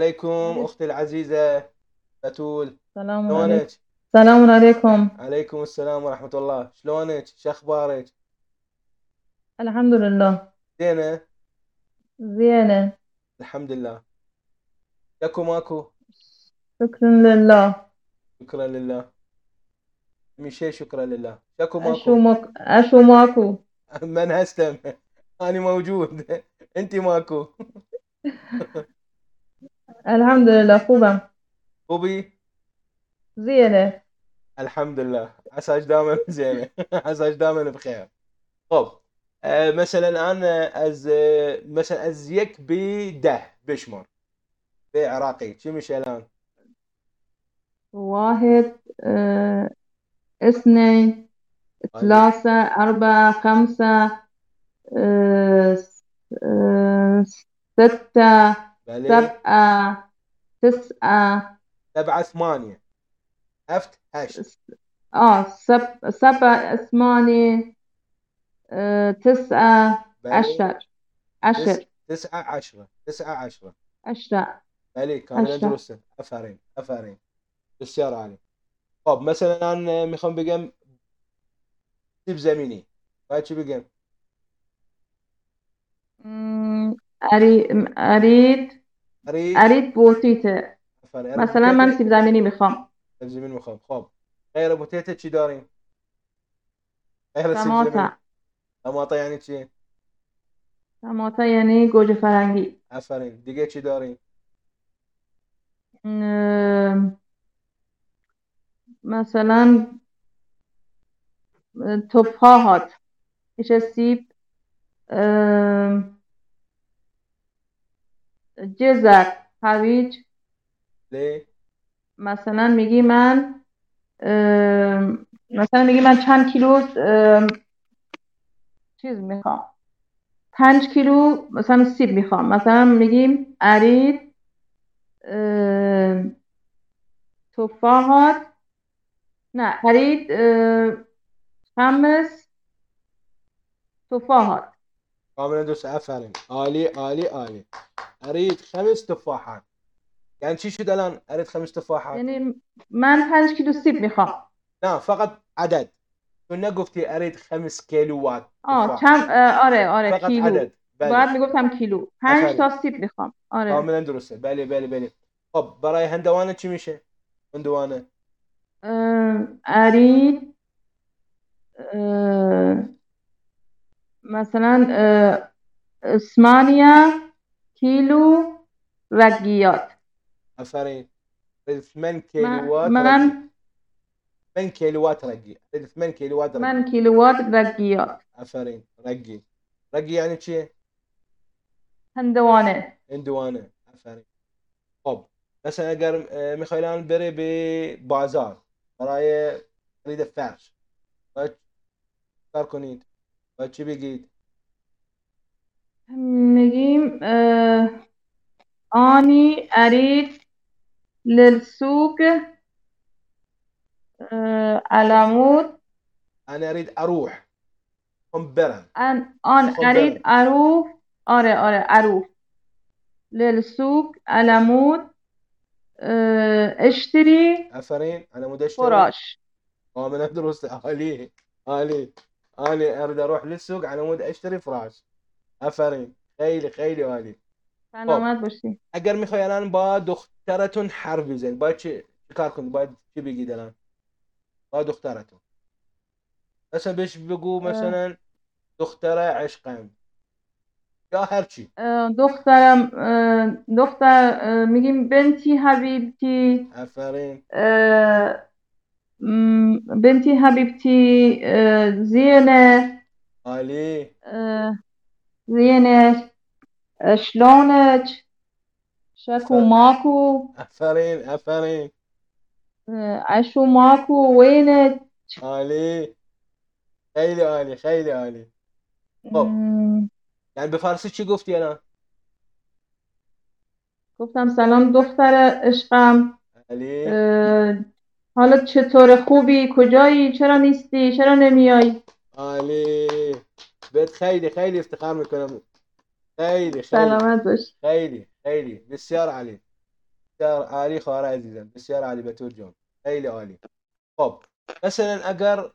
عليكم أختي العزيزة بتول سلام عليكم شلونك؟ سلام عليكم. عليكم السلام ورحمة الله. شلونك؟ شو أخبارك؟ الحمد لله. زينة؟ زينة. الحمد لله. ياكو ماكو؟ شكرا لله. شكرا لله. من شيء شكرا لله. أشو ماكو؟ مك... أشو ماكو؟ من هستم أنا موجود. انت ماكو. الحمد لله خوبم. بوبي زينة الحمد لله عساك دائما زينه عساك دائما بخير خب آه، مثلا أنا از آه، مثلا از یک بی ده بشمر بعراقي شو مش الان؟ واحد آه... اثنين ثلاثة أربعة خمسة آه... آه... ستة يعني سبعة تسعة. سبعة ثمانية. أفت هاش. آه سب... سبعة ثمانية آه، تسعة عشر. عشر. تسعة عشرة. تسعة عشرة. عشرة. عليك كان ندرس افرين افرين بالسيارة علي طب مثلا أنا ميخون بقم سيب زميني. رايت بقم اريد أريد أريد بوتيتا. مثلا من سیب زمینی می‌خوام سیب زمین می‌خوام خب غیر بوتيتا چی داریم غیر سیب زمینی طماطم یعنی چی طماطم یعنی گوجه فرنگی. آفرین دیگه چی داریم مثلا تفاحات میشه سیب جزر هویج. لی مثلا میگی من مثلا میگی من چند کیلو چیز می‌خوام. پنج کیلو مثلا سیب می‌خوام. مثلا میگیم ارید ام، تفاحات نه ارید ام، خمس تفاحات. كامل ندرس آفرين عالي عالي عالي أريد خمس تفاحات يعني شي شو الآن أريد خمس تفاحات یعنی من پنج کیلو سیب می‌خوام. لا فقط عدد. كنا قفتي أريد خمس كيلوات اه، آره آره فقط کیلو. عدد. بله. باید می‌گفتم کیلو. پنج آفرین. تا سیب می‌خوام. آره. كامل ندرسه بله بله بله. خب برای هندوانه چی میشه؟ هندوانه. ارید مثلا اه، كيلو و گیاد ثمان كيلوات من ثمان كيلوات رجي ثمان كيلوات رقي ثمان كيلوات رجيات عفرين رجي رجي يعني شي؟ هندوانة. هندوانة. عفرين طب. بس أنا قر آه، ميخائيلان بري ببازار براي اريد فرش. فاركونيد فشي بيجيد. نجيم آه أني أريد للسوق آه علامود أنا أريد أروح. خمبرا أن أن أريد أروح. أرى أرى أروح. للسوق علامود آه أشتري. أفرين. أنا مود أشتري. فراش. أه من أدرس عليه آه، عليه آه، أنا أريد أروح للسوق. على مود أشتري فراش. آفرین. خیلی خیلی عالی. سلامت باشی. اگر می‌خوای الان با دخترتون حرف بزنید باید چی کار کنید باید چی بگید الان؟ با دخترتون. مثلا بهش بگو مثلا دختر عشقم. یا هر چی. دخترم دختر میگیم بنتی حبیبتی آفرین. بنتی حبیبتی زینه. عالی. اه، شلونك شكو ماكو آفرین اه، عشو ماكو وينك عالی. خیلی عالی خیلی عالی. خب. یعنی به فارسی چی گفتی الان؟ گفتم سلام دختر عشقم. علی اه، حالت چطور خوبی؟ کجایی؟ چرا نیستی؟ چرا نمیای؟ عالی. بيت خيلي خيلي افتخار من كلامك خيلي خيلي. خيلي باش خايلي خايلي علي آلي خوارا عزيزا بسيار علي باتور جون. خايلي آلي خب مثلا اگر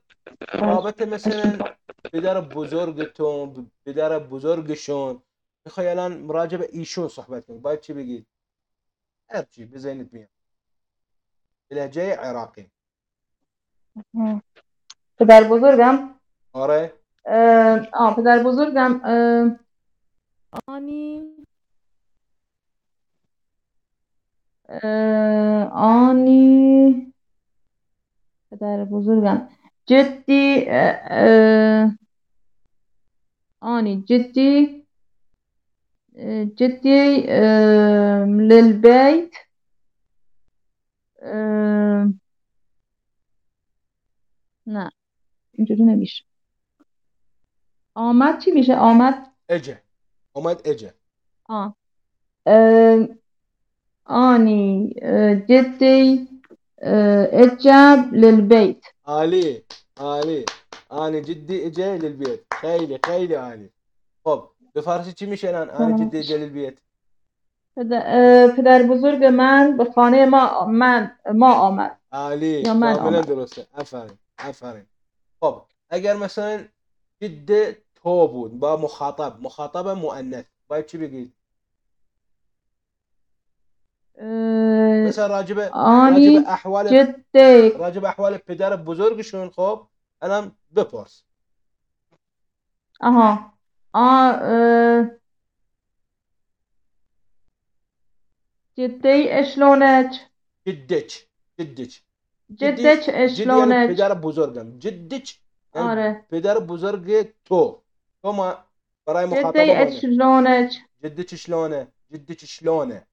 رابطة مثلا بدرب بزرگتون بدرب بزرگشون میخوای الآن مراجع به ایشون صحبت کنید باید چی بگید؟ هر چی بزنید میان بلهجه عراقی. پدر بزرگم؟ آره. آه پدر بزرگم آنی آنی پدر بزرگم. جدی اه، آني جدي للبيت آم، نه اینجوری نمیشه. آمد چی میشه؟ آمد اجا اومد اجا آه آم، آني آه، جدي آه، اجاب للبيت عالي عالي انا جدي اجا للبيت خیلی خیلی عالی. خب به فارسی چی میشه الان؟ انا جدي اجا للبيت پدر, بزرگ من به خانه ما من ما آمد. عالی. یا من آمد. درسته. آفرین آفرین خب اگر مثلا جده تو بود با مخاطب مخاطب مؤنث. باید چی بگید مثلا راجب راجب احوال جدی. راجب احوال پدر بزرگشون خب الان بپرس. آها. آ اه، جدی اشلونك جدك جدك جدك جدی یعنی اشلونك پدر بزرگم. جدك یعنی آره. پدر بزرگ تو. تو ما برای مخاطب جدي مؤنث اشلونك جدك شلونه جدك شلونه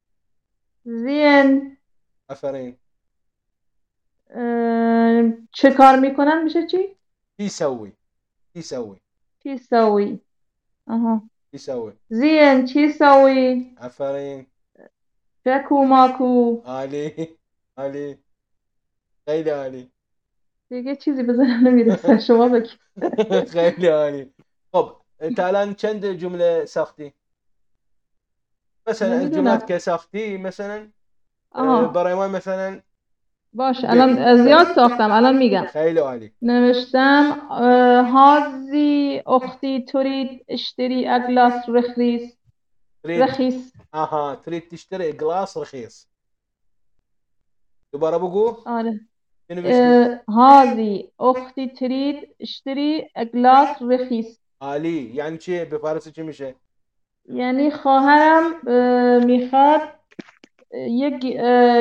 زين آه، چه کار میکنن میشه چی؟ چی سوی چی سوی چی سوی آها چی سوی زين چی سوی آفرین شکو ماکو عالی. عالی. خیلی عالی. دیگه چیزی بزنم نمیرسه شما بگی. خیلی عالی. خب انت الان كند جمله ساختي مثلا جملتك كساختي مثلا آه. برای مثلا باش الان زیاد ساختم الان میگم. خیلی عالی. نوشتم آه، هازی اختی تورید اشتری اگلاس رخیص رخیص آها تريد تشتري اگلاس رخيص دوباره بگو. آره. آه، هازی أختي تريد اشتري اگلاس رخيص عالی. یعنی چی به فارسی چی میشه؟ یعنی خواهرم اه، می‌خواد یک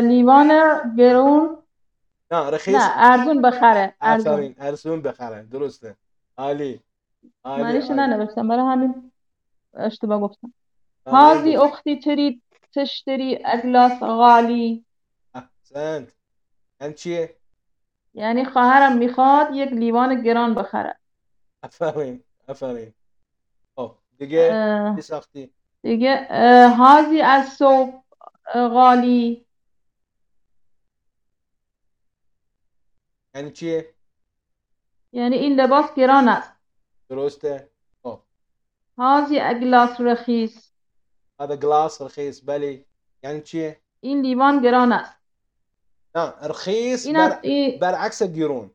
لیوان گرون. نه رخیص نه ارزون بخره ارزون. ارزون بخره درسته. عالی. عالی معنیش. ننوشتم برای همین اشتباه گفتم. هازی. اختی تريد تشتري اگلاس غالی. احسنت. یعنی چیه؟ یعنی خواهرم می‌خواد یک لیوان گران بخره. آفرین آفرین خب دیگه چی ساختی؟ دیگه هازی از صبح غالی. یعنی چیه؟ یعنی این لباس گران است. درسته. خب. هازی اگلاس رخیص هذا گلاس رخیص بله. یعنی چیه؟ این لیوان گران است. نه رخیص بر... این برعکس گیرون.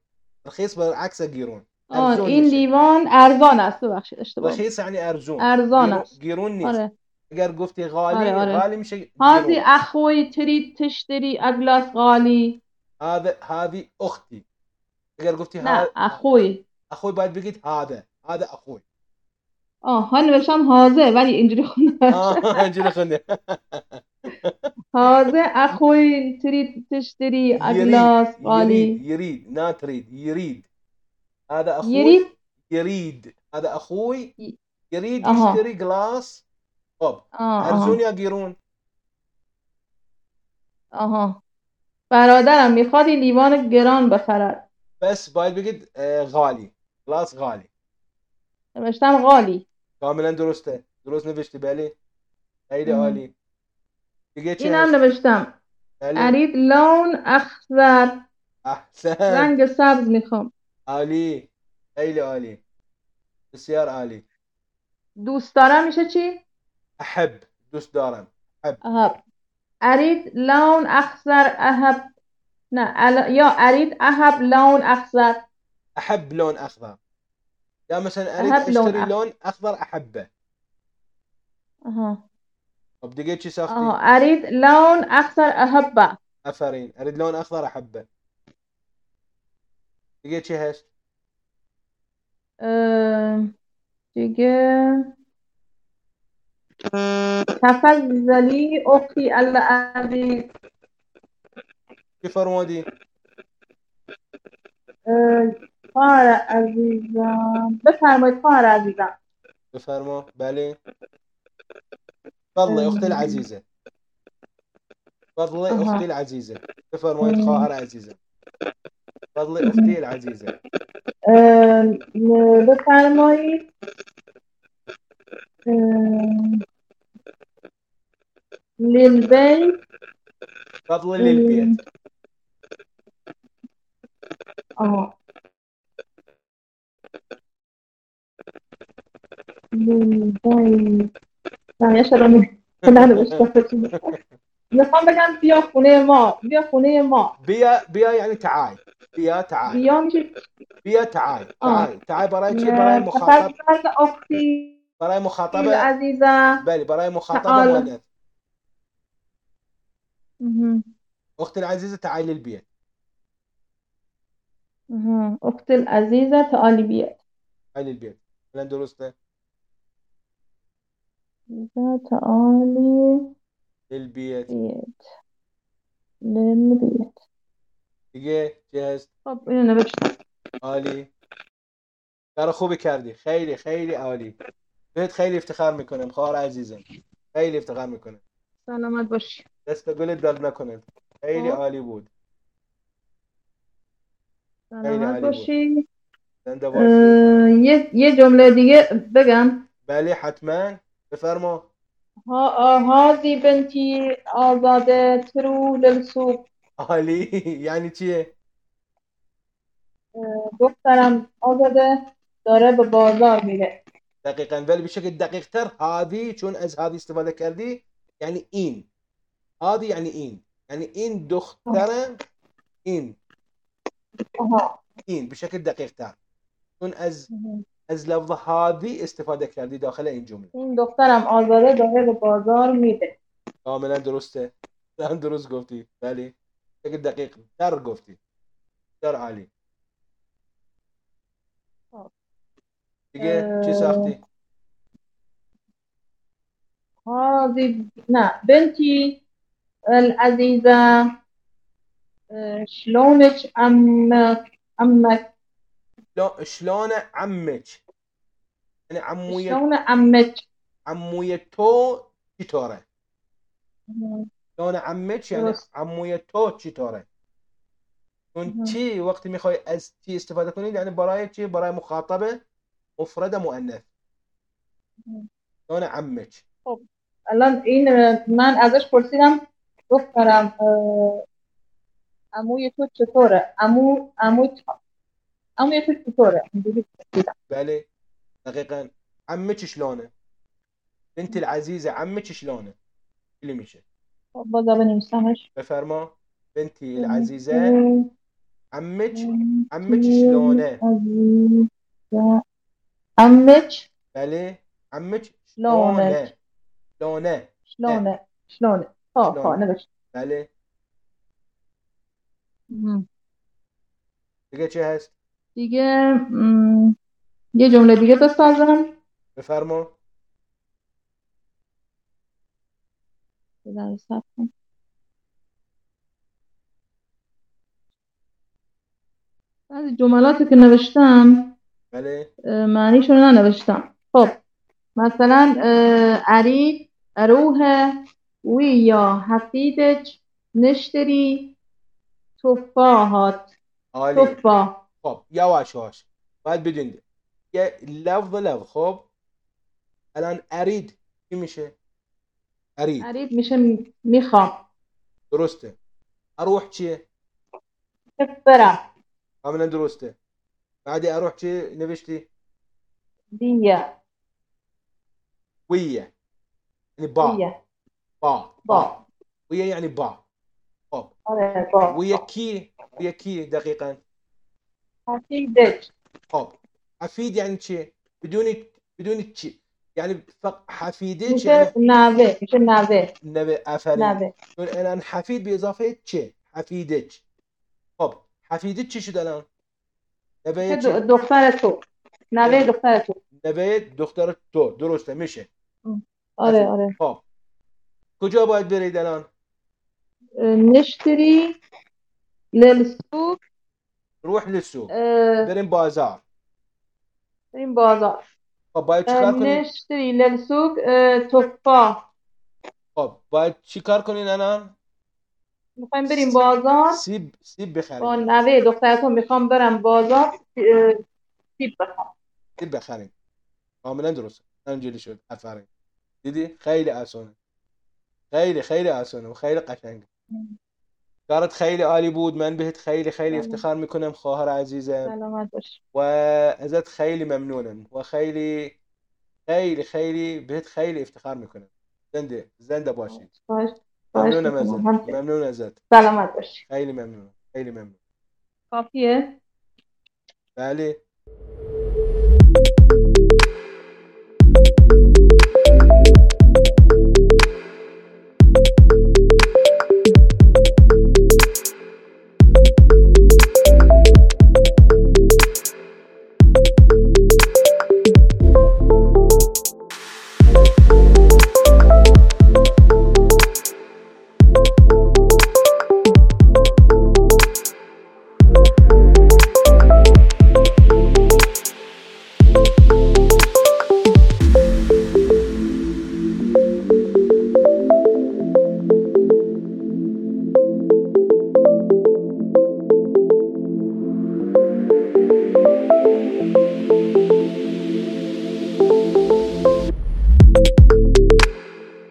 رخیص برعکس گیرون. آه، این میشه. لیوان ارزان است. ببخشید اشتباه. رخیص یعنی ارزون. ارزان است. گیرون نیست. آره. اگر گفتی غالی آره، آره. غالی میشه گیرون. اخوی تريد تشتري اگلاس غالی. هذا هذه اختي اگر گفتی نه ها اخوی. اخوی باید بگید هذا هذا اخوی. آه ها نوشتم هازه ولی اینجوری خونده اینجوری خونده. هازه اخوی تريد تشتري اگلاس غالی. يريد لا تريد يريد هذا اخوي يريد؟ يريد. هذا اخوي يريد أها. يشتري جلاس آه ارزون یا گیرون آها برادرم می‌خواد این لیوان گران بخرد. بس باید بگید غالی. گلاس غالی. نوشتم غالی. کاملا درسته. درست نوشتی بله. خیلی. عالی. دیگه چی اینم نوشتم. بله. اريد لون اخضر احسن رنگ سبز می‌خوام. آلی خیلی آلی بسیار آلی دوست دارم میشه چی؟ احب. دوست دارم. احب. احب. ارید لون اخضر احب. نه ال... یا ارید احب لون اخضر. احب لون اخضر. یا مثلا ارید احب لون اخضر, لون أخضر احبه. آها. طب دقيقه شي ساختي آه اريد لون اخضر احبه. افرين اريد لون اخضر احبه. دیگه چی هست دیگه تفضلی اختی العزیز چی فرمودی خواهر عزیزم بفرمایید خواهر عزیزم بفرما بله فضل أختي العزیزه فضل اختی العزیزه بفرمایید خواهر عزیزم تفضلي أختي العزيزة. أه، بفرمایید للبيت. تفضلي للبيت. آه. للبيت. نه شرمه نه نوشته میخوام بگم بیا خونه ما بیا خونه ما. بيا بيا يعني تعال. فيا تعال. فيا آه. تعال. تعال. تعال براي شيء براي مخاطبه أختي براي مخاطبه العزيزه بلي براي مخاطبه مؤنث أختي العزيزه تعالي للبيت أختي العزيزه تعالي البيت تعالي البيت لأن درسته؟ تعالي للبيت للبيت دیگه جهز خب اینو نوشتم عالی. کار خوبی کردی. خیلی خیلی عالی. بهت خیلی افتخار می‌کنم خواهر عزیزم. خیلی افتخار می‌کنم. سلامت باشی دست گلت درد نکنه خیلی خب. عالی بود. سلامت. باشی. یه یه جمله دیگه بگم. بله حتما. بفرما. ها هذه بنتي آزاده ترو للسوق. عالی. یعنی چیه؟ دخترم آزاده داره به بازار میره. دقیقا. ولی بشکل دقیق تر هذه چون از هذه استفاده کردی یعنی این. هذه یعنی این. یعنی این دخترم این. این. بشکل دقیق تر چون از از لفظ هذه استفاده کردی داخل این جمله. این دخترم آزاده داره به بازار میره. کاملا درسته. درست گفتی. بله بشكل دقيق. دار رقوفتي دار علي تلقيت شي أه، ساختي؟ هذه نعم بنتي العزيزة أه، شلونك عمك؟ عمك. شلون عمك؟ يعني عموية شلون عمك؟ عموية تو تيتورة چطوره شلون عمك یعنی. عموی تو چطوره چون مهم. چی وقتی می‌خوای از چی استفاده کنید یعنی برای چی؟ برای مخاطبه مفرد مؤنث. مهم. شلون عمك الان این من ازش پرسیدم دخترم اه، عموی تو چطوره؟ عمو عمو عموی تو چطوره؟ بله. دقیقا. عمك شلونه بنت العزيزة عمك شلونه اللي میشه؟ خب، بازا بنویسمش. بفرما. اه، عمك بنتي عمك شلونه. عمك بله. عمك شلونه شلونه شلونه شلونه ها شلونه. نوشت. بله. دیگه چه هست؟ دیگه م، یه جمله دیگه بسازم بفرما. لحظه صبر کن. بعضی جملاتی که نوشتم بله. رو ننوشتم. خب مثلا أروح ويا حفيدك نشتري تفاحات. عالی. تفاح. خب یواش یواش. باید بدونید. یه لفظ لفظ. خب الان ارید چی میشه؟ اريد اريد مش ميخا. درسته. أروح چیه برم کاملا دروسته بعدي أروح چی نوشتی ديا ويا يعني با. ويا. با. با. ويا يعني با. با. ويا كي؟ ويا كي دقيقا. أفيدك. أفيد يعني شي؟ بدون بدون تشي يعني فق حفيدك میشه يعني نوه میشه نوه. نبي افرین. نوه. چون الان حفید به اضافه چه؟ حفیدک خب حفیدک چی شد الان؟ چه؟ د- دختر تو. نوه دختر تو. نبه دختر تو. درسته میشه. آره آره. خب. کجا باید برید الان؟ نشتری للسوق روح للسوق بریم بازار. بریم بازار. خب باید چیکار کنین نشتری للسوق تفاح خب باید چیکار کنین الان می‌خوایم بریم بازار. سیب سیب با بخرید نوه دخترتون می‌خوام برم بازار. سیب بخوام سیب بخرید کاملا درست اینجوری شد. افرین. دیدی؟ خیلی آسونه خیلی خیلی آسونه و خیلی قشنگه. کارت خیلی عالی بود. من بهت خیلی خیلی. افتخار می‌کنم خواهر عزیزم. و ازت خیلی ممنونم. و خیلی خیلی خیلی بهت خیلی افتخار می‌کنم. زنده زنده باشی. باش باش. ممنونم. ازت. ممنون ازت. سلامت باش. خیلی ممنونم. خیلی ممنون. کافیه؟ بله.